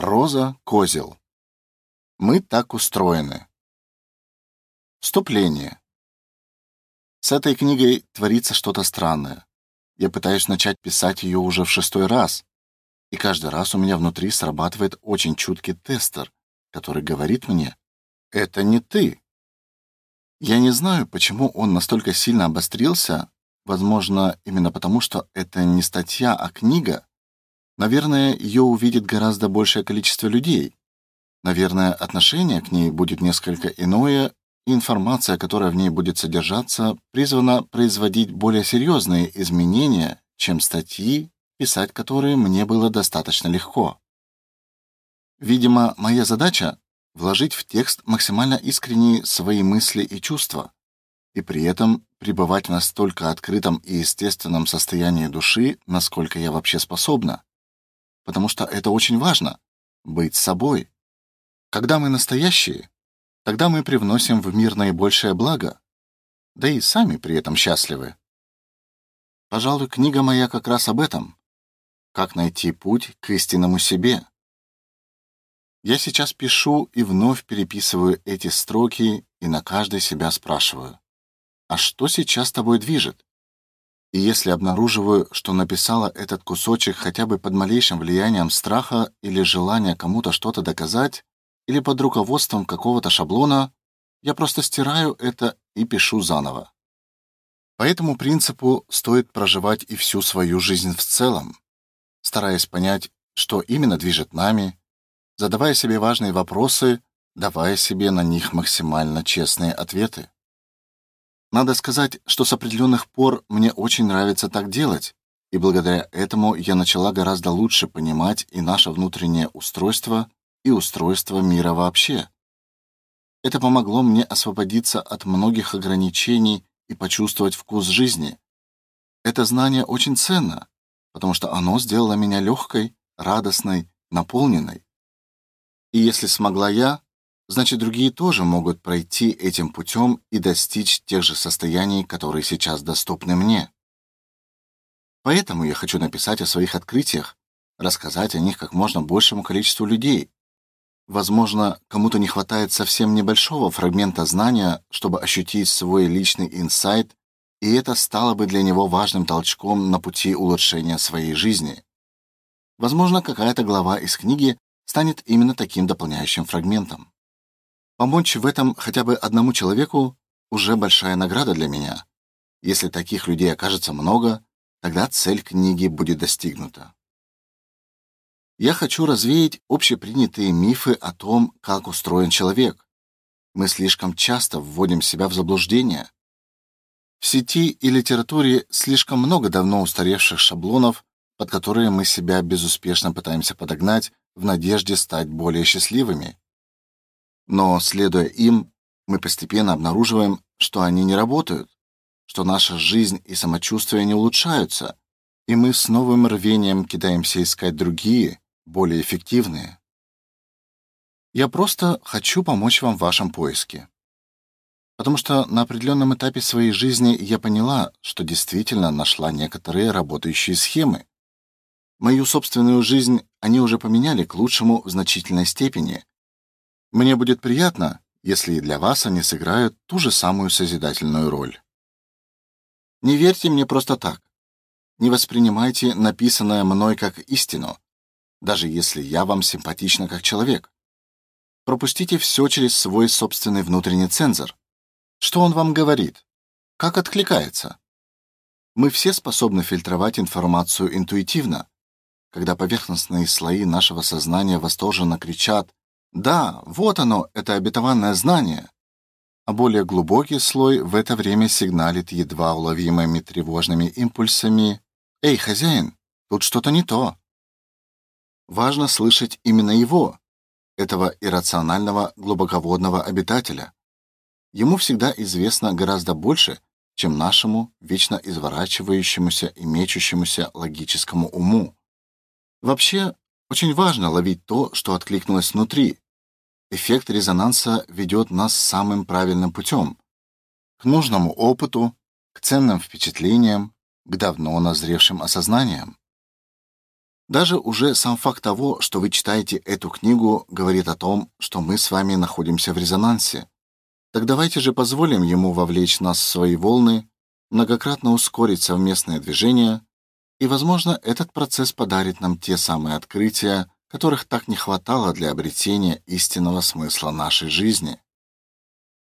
Роза Козел. Мы так устроены. Вступление. С этой книгой творится что-то странное. Я пытаюсь начать писать ее уже в шестой раз, и каждый раз у меня внутри срабатывает очень чуткий тестер, который говорит мне: "Это не ты". Я не знаю, почему он настолько сильно обострился, возможно, именно потому, что это не статья, а книга. Наверное, ее увидит гораздо большее количество людей. Наверное, отношение к ней будет несколько иное, и информация, которая в ней будет содержаться, призвана производить более серьезные изменения, чем статьи, писать которые мне было достаточно легко. Видимо, моя задача вложить в текст максимально искренние свои мысли и чувства, и при этом пребывать в настолько открытом и естественном состоянии души, насколько я вообще способна. Потому что это очень важно быть собой. Когда мы настоящие, тогда мы привносим в мир наибольшее благо, да и сами при этом счастливы. Пожалуй, книга моя как раз об этом. Как найти путь к истинному себе. Я сейчас пишу и вновь переписываю эти строки и на каждой себя спрашиваю: а что сейчас тобой движет? И если обнаруживаю, что написала этот кусочек хотя бы под малейшим влиянием страха или желания кому-то что-то доказать, или под руководством какого-то шаблона, я просто стираю это и пишу заново. По этому принципу стоит проживать и всю свою жизнь в целом, стараясь понять, что именно движет нами, задавая себе важные вопросы, давая себе на них максимально честные ответы. Надо сказать, что с определенных пор мне очень нравится так делать, и благодаря этому я начала гораздо лучше понимать и наше внутреннее устройство, и устройство мира вообще. Это помогло мне освободиться от многих ограничений и почувствовать вкус жизни. Это знание очень ценно, потому что оно сделало меня легкой, радостной, наполненной. И если смогла я, значит другие тоже могут пройти этим путем и достичь тех же состояний, которые сейчас доступны мне. Поэтому я хочу написать о своих открытиях, рассказать о них как можно большему количеству людей. Возможно, кому-то не хватает совсем небольшого фрагмента знания, чтобы ощутить свой личный инсайт, и это стало бы для него важным толчком на пути улучшения своей жизни. Возможно, какая-то глава из книги станет именно таким дополняющим фрагментом. Помочь в этом хотя бы одному человеку уже большая награда для меня. Если таких людей окажется много, тогда цель книги будет достигнута. Я хочу развеять общепринятые мифы о том, как устроен человек. Мы слишком часто вводим себя в заблуждение. В сети и литературе слишком много давно устаревших шаблонов, под которые мы себя безуспешно пытаемся подогнать в надежде стать более счастливыми. Но следуя им, мы постепенно обнаруживаем, что они не работают, что наша жизнь и самочувствие не улучшаются, и мы с новым рвением кидаемся искать другие, более эффективные. Я просто хочу помочь вам в вашем поиске. Потому что на определенном этапе своей жизни я поняла, что действительно нашла некоторые работающие схемы. Мою собственную жизнь они уже поменяли к лучшему в значительной степени, мне будет приятно, если и для вас они сыграют ту же самую созидательную роль. Не верьте мне просто так. Не воспринимайте написанное мной как истину, даже если я вам симпатична как человек. Пропустите все через свой собственный внутренний цензор. Что он вам говорит? Как откликается? Мы все способны фильтровать информацию интуитивно. Когда поверхностные слои нашего сознания восторженно кричат: да, вот оно, это обетованное знание. А более глубокий слой в это время сигналит едва уловимыми тревожными импульсами: "Эй, хозяин, тут что-то не то". Важно слышать именно его, этого иррационального глубоководного обитателя. Ему всегда известно гораздо больше, чем нашему вечно изворачивающемуся и мечущемуся логическому уму. Вообще, очень важно ловить то, что откликнулось внутри. Эффект резонанса ведет нас самым правильным путем к нужному опыту, к ценным впечатлениям, к давно назревшим осознаниям. Даже уже сам факт того, что вы читаете эту книгу, говорит о том, что мы с вами находимся в резонансе. Так давайте же позволим ему вовлечь нас в свои волны, многократно ускорить совместное движение, и, возможно, этот процесс подарит нам те самые открытия, которых так не хватало для обретения истинного смысла нашей жизни.